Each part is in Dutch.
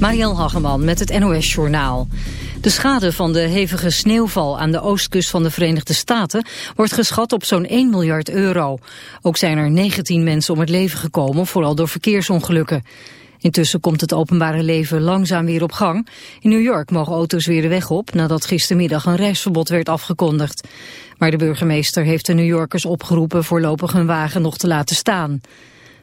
Marielle Hageman met het NOS Journaal. De schade van de hevige sneeuwval aan de oostkust van de Verenigde Staten wordt geschat op zo'n 1 miljard euro. Ook zijn er 19 mensen om het leven gekomen, vooral door verkeersongelukken. Intussen komt het openbare leven langzaam weer op gang. In New York mogen auto's weer de weg op nadat gistermiddag een reisverbod werd afgekondigd. Maar de burgemeester heeft de New Yorkers opgeroepen voorlopig hun wagen nog te laten staan.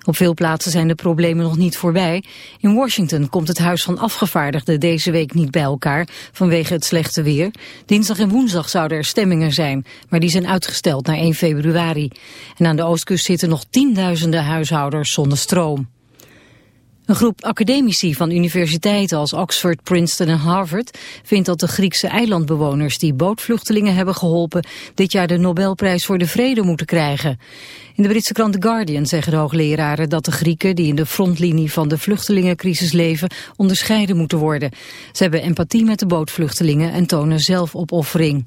Op veel plaatsen zijn de problemen nog niet voorbij. In Washington komt het Huis van Afgevaardigden deze week niet bij elkaar vanwege het slechte weer. Dinsdag en woensdag zouden er stemmingen zijn, maar die zijn uitgesteld naar 1 februari. En aan de oostkust zitten nog tienduizenden huishoudens zonder stroom. Een groep academici van universiteiten als Oxford, Princeton en Harvard vindt dat de Griekse eilandbewoners die bootvluchtelingen hebben geholpen dit jaar de Nobelprijs voor de Vrede moeten krijgen. In de Britse krant The Guardian zeggen de hoogleraren dat de Grieken die in de frontlinie van de vluchtelingencrisis leven onderscheiden moeten worden. Ze hebben empathie met de bootvluchtelingen en tonen zelfopoffering.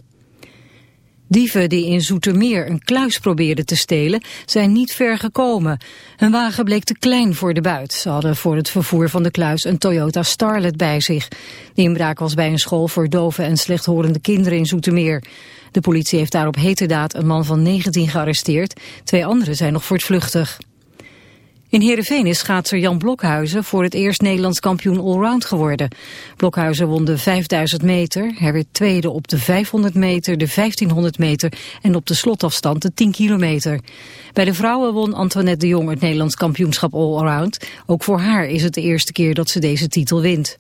Dieven die in Zoetermeer een kluis probeerden te stelen zijn niet ver gekomen. Hun wagen bleek te klein voor de buit. Ze hadden voor het vervoer van de kluis een Toyota Starlet bij zich. De inbraak was bij een school voor dove en slechthorende kinderen in Zoetermeer. De politie heeft daarop heterdaad een man van 19 gearresteerd. Twee anderen zijn nog voortvluchtig. In Heerenveen is schaatser Jan Blokhuizen voor het eerst Nederlands kampioen allround geworden. Blokhuizen won de 5000 meter, hij werd tweede op de 500 meter, de 1500 meter en op de slotafstand de 10 kilometer. Bij de vrouwen won Antoinette de Jong het Nederlands kampioenschap allround. Ook voor haar is het de eerste keer dat ze deze titel wint.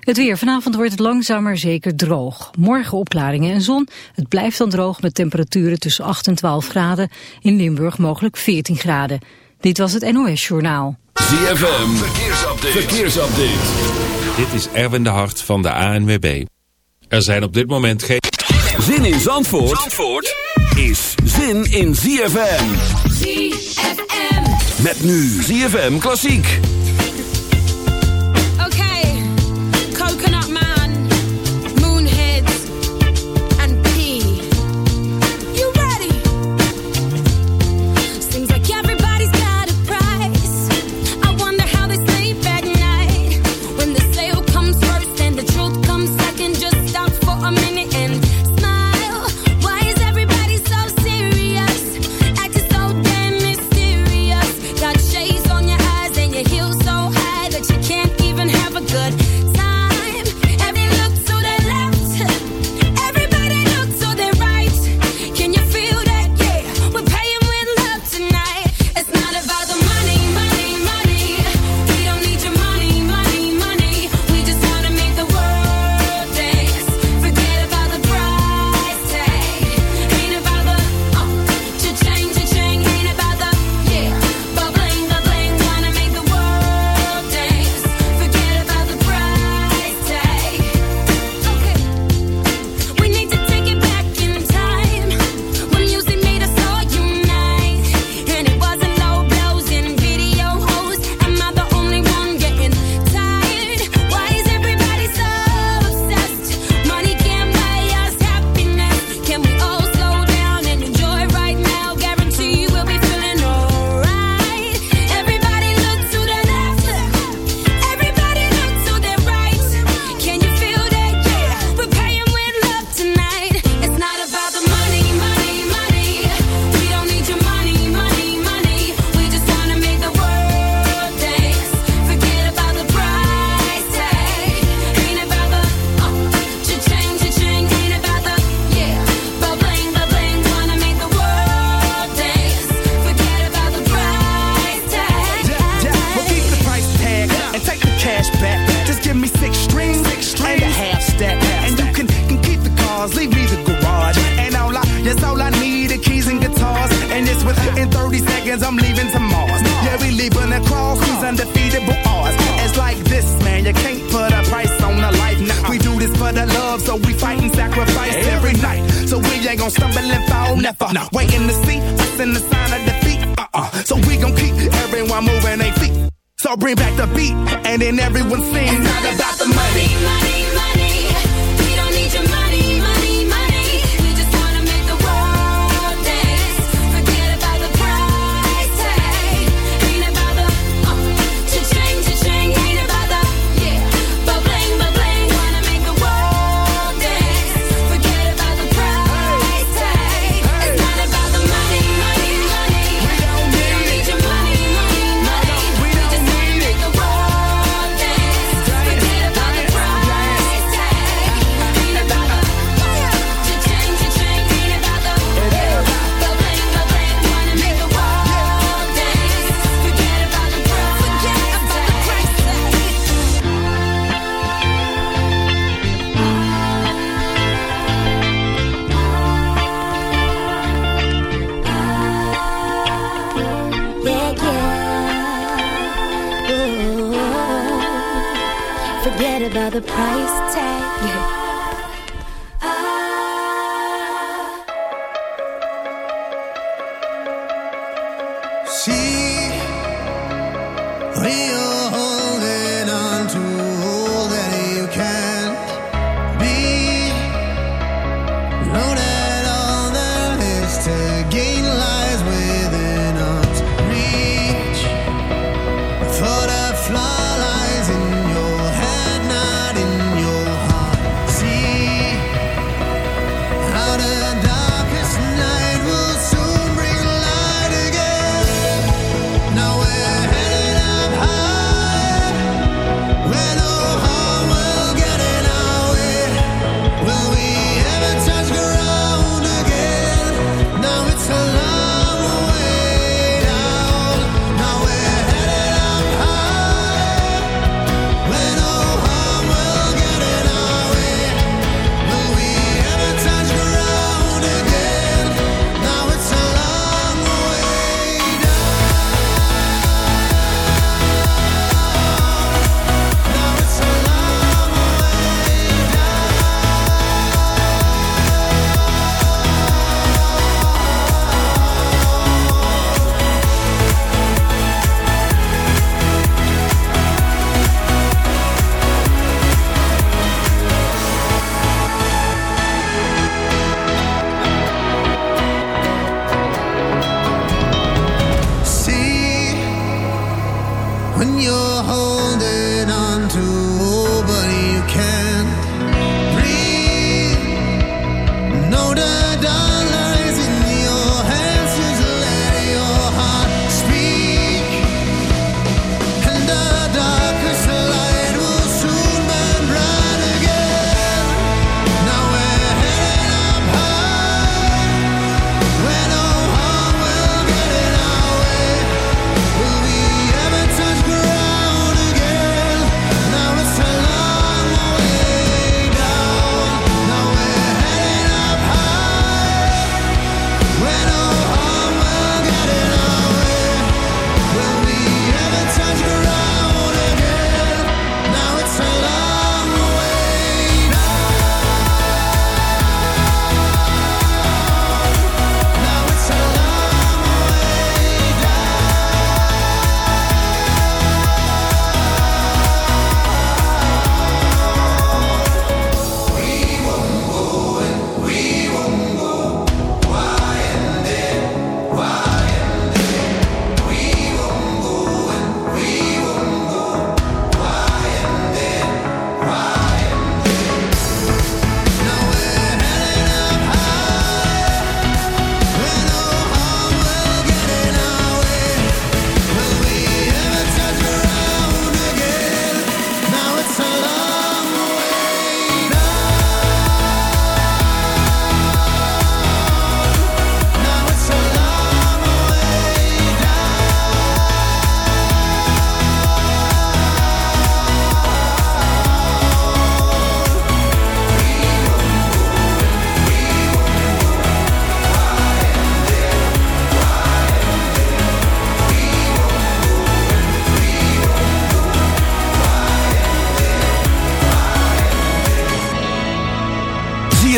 Het weer. Vanavond wordt het langzamer zeker droog. Morgen opklaringen en zon. Het blijft dan droog met temperaturen tussen 8 en 12 graden. In Limburg mogelijk 14 graden. Dit was het NOS Journaal. ZFM, verkeersupdate. verkeersupdate. Dit is Erwin de Hart van de ANWB. Er zijn op dit moment geen... Zin in Zandvoort, Zandvoort is zin in ZFM. ZFM. Met nu ZFM Klassiek. The price tag. da da.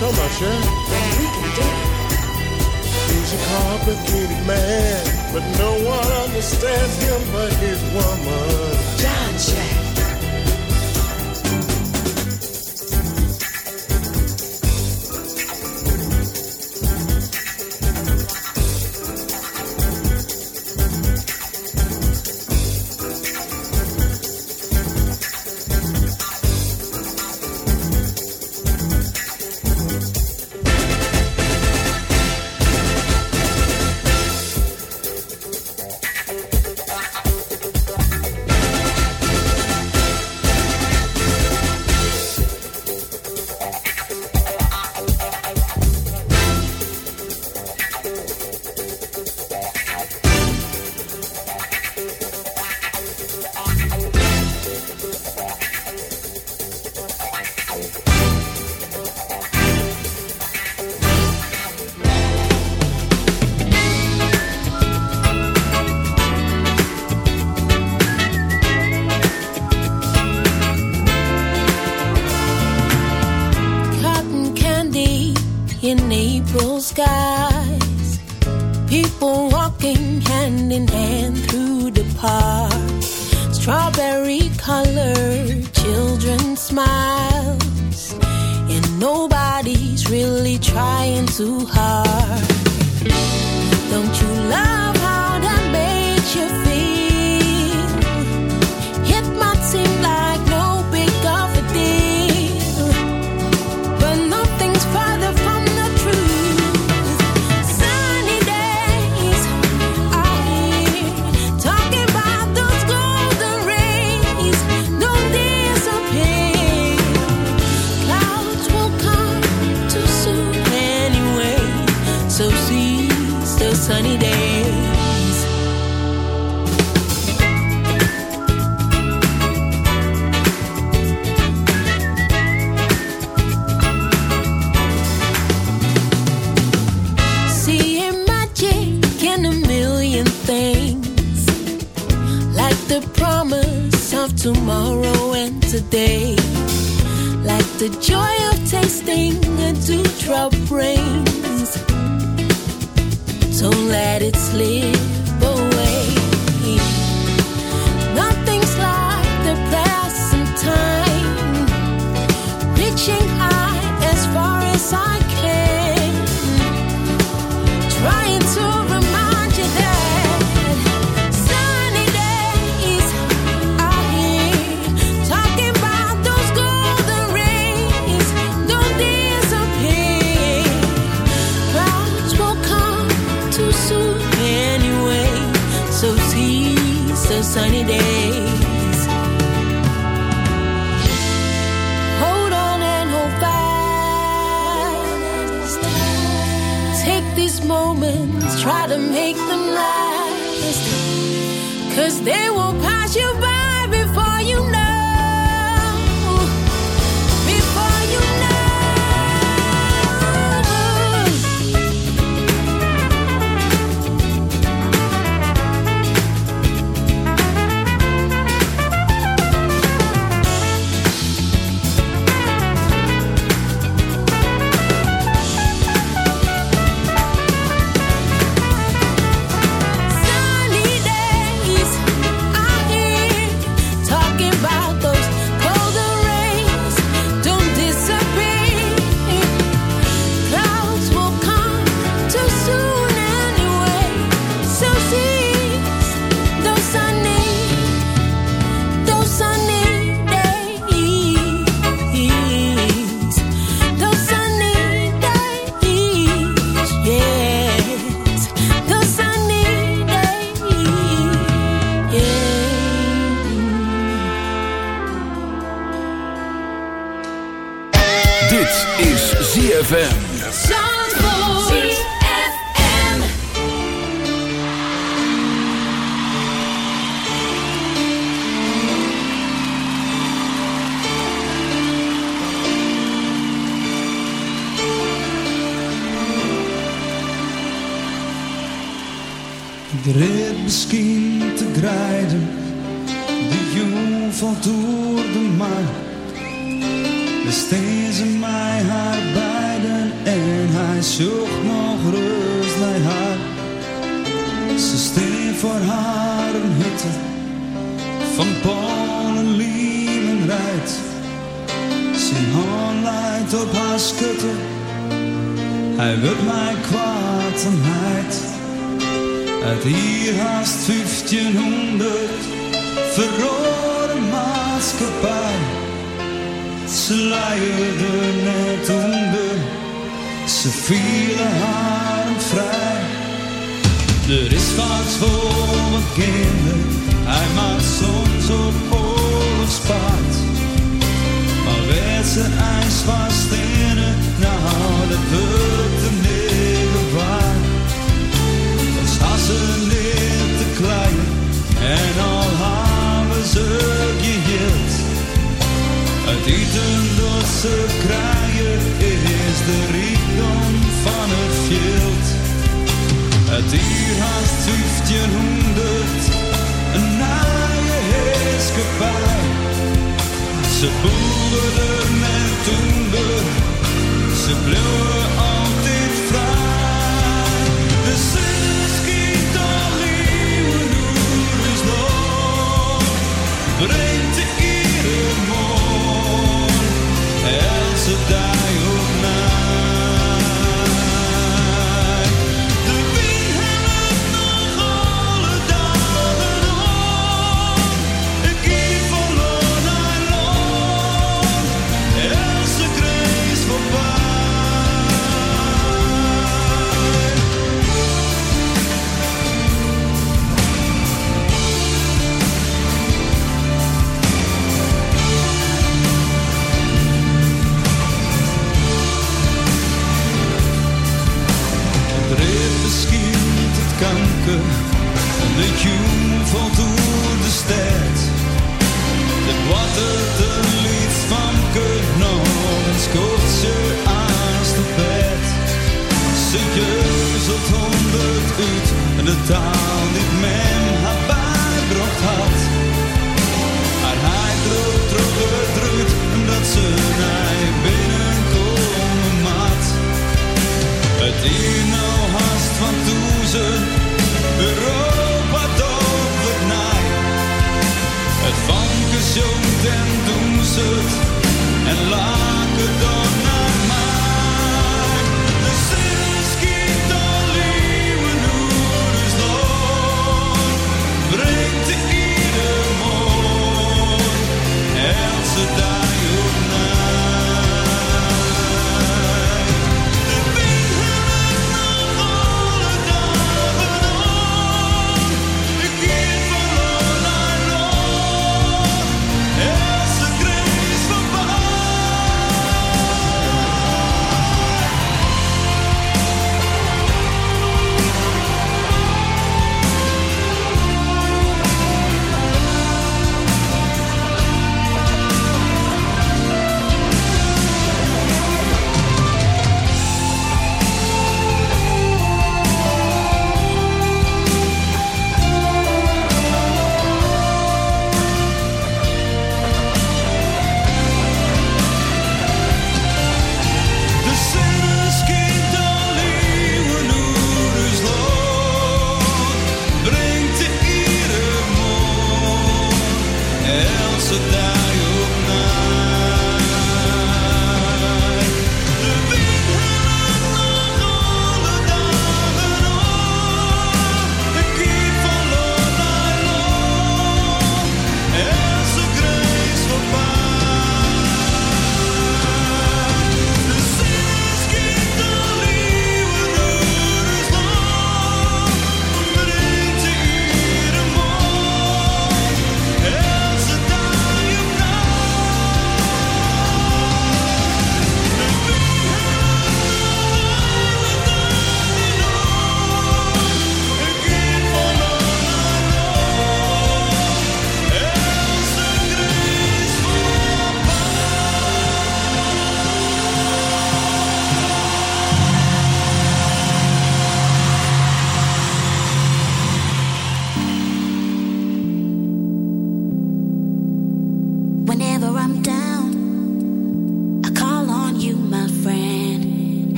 to Russia. He's a complicated man, but no one understands him but his woman. John Shack. Ze vielen haar vrij. Er is wat voor mijn kinderen, hij maakt soms op oorlogspaard. Maar werd ze ijs vast in het, nou dat wordt hem niet waar. Als staan ze niet te klein en al hebben ze geheeld. uit eten dat ze krijgen is de riet. Het uur haast 1500, een naaie heerskepaar. Ze boeren en toender, ze bleven altijd vrij. De zuskiet al nieuwe is nog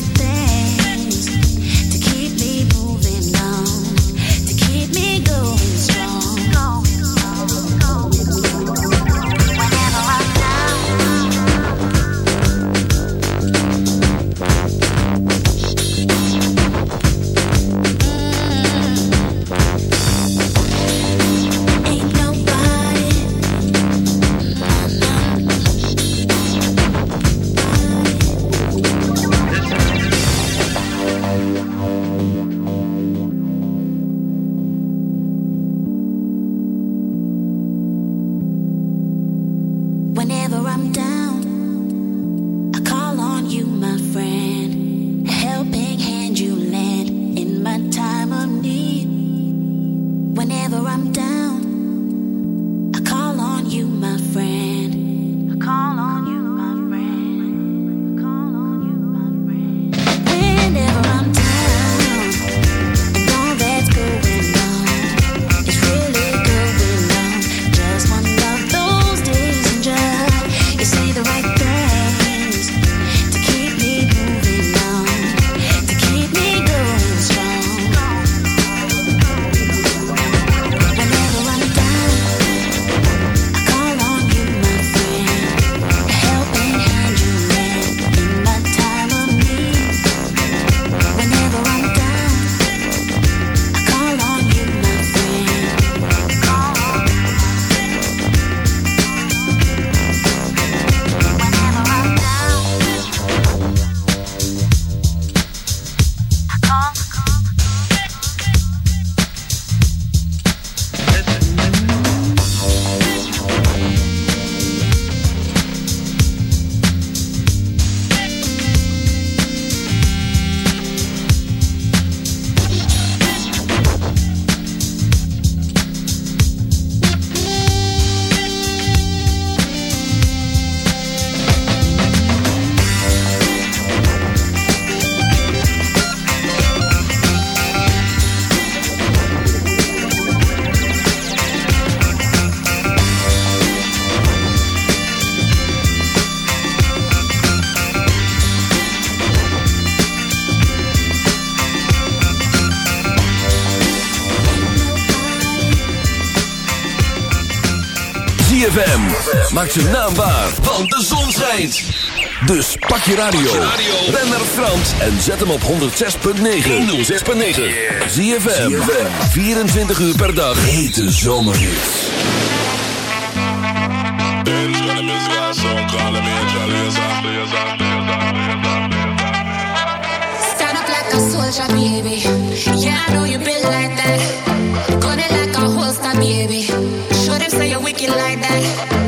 things Maak zijn naam waar, want de zon schijnt. Dus pak je radio. Ben naar Frans en zet hem op 106.9. 106.9. Zie je 24 uur per dag. Hete zomerhits. Stand like a soldier, baby. Yeah, I know you been like that. Gun it like a holster, baby. Show them say you're wicked like that.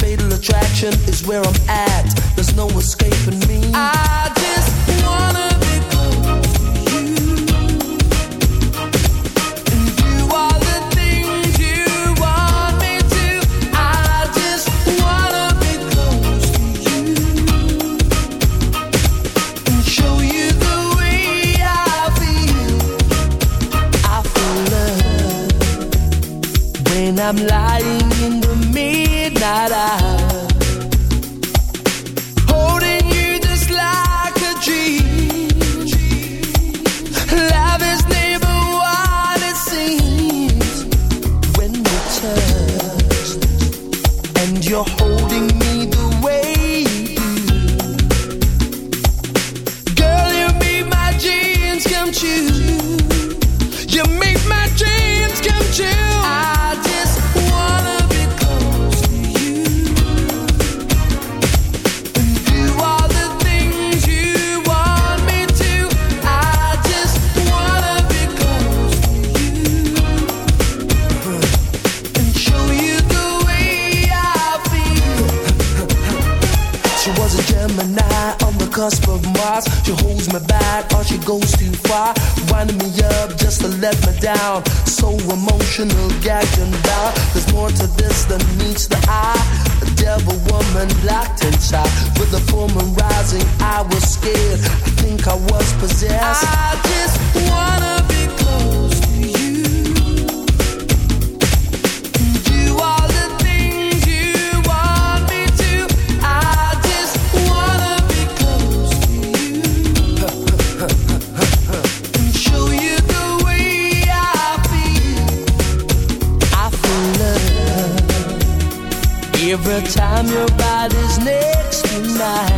Fatal attraction is where I'm at. There's no escaping me. I just wanna be close to you. And the things you want me to. I just wanna be close to you. And show you the way I feel. I feel love when I'm lying. down. time your body's next to mine.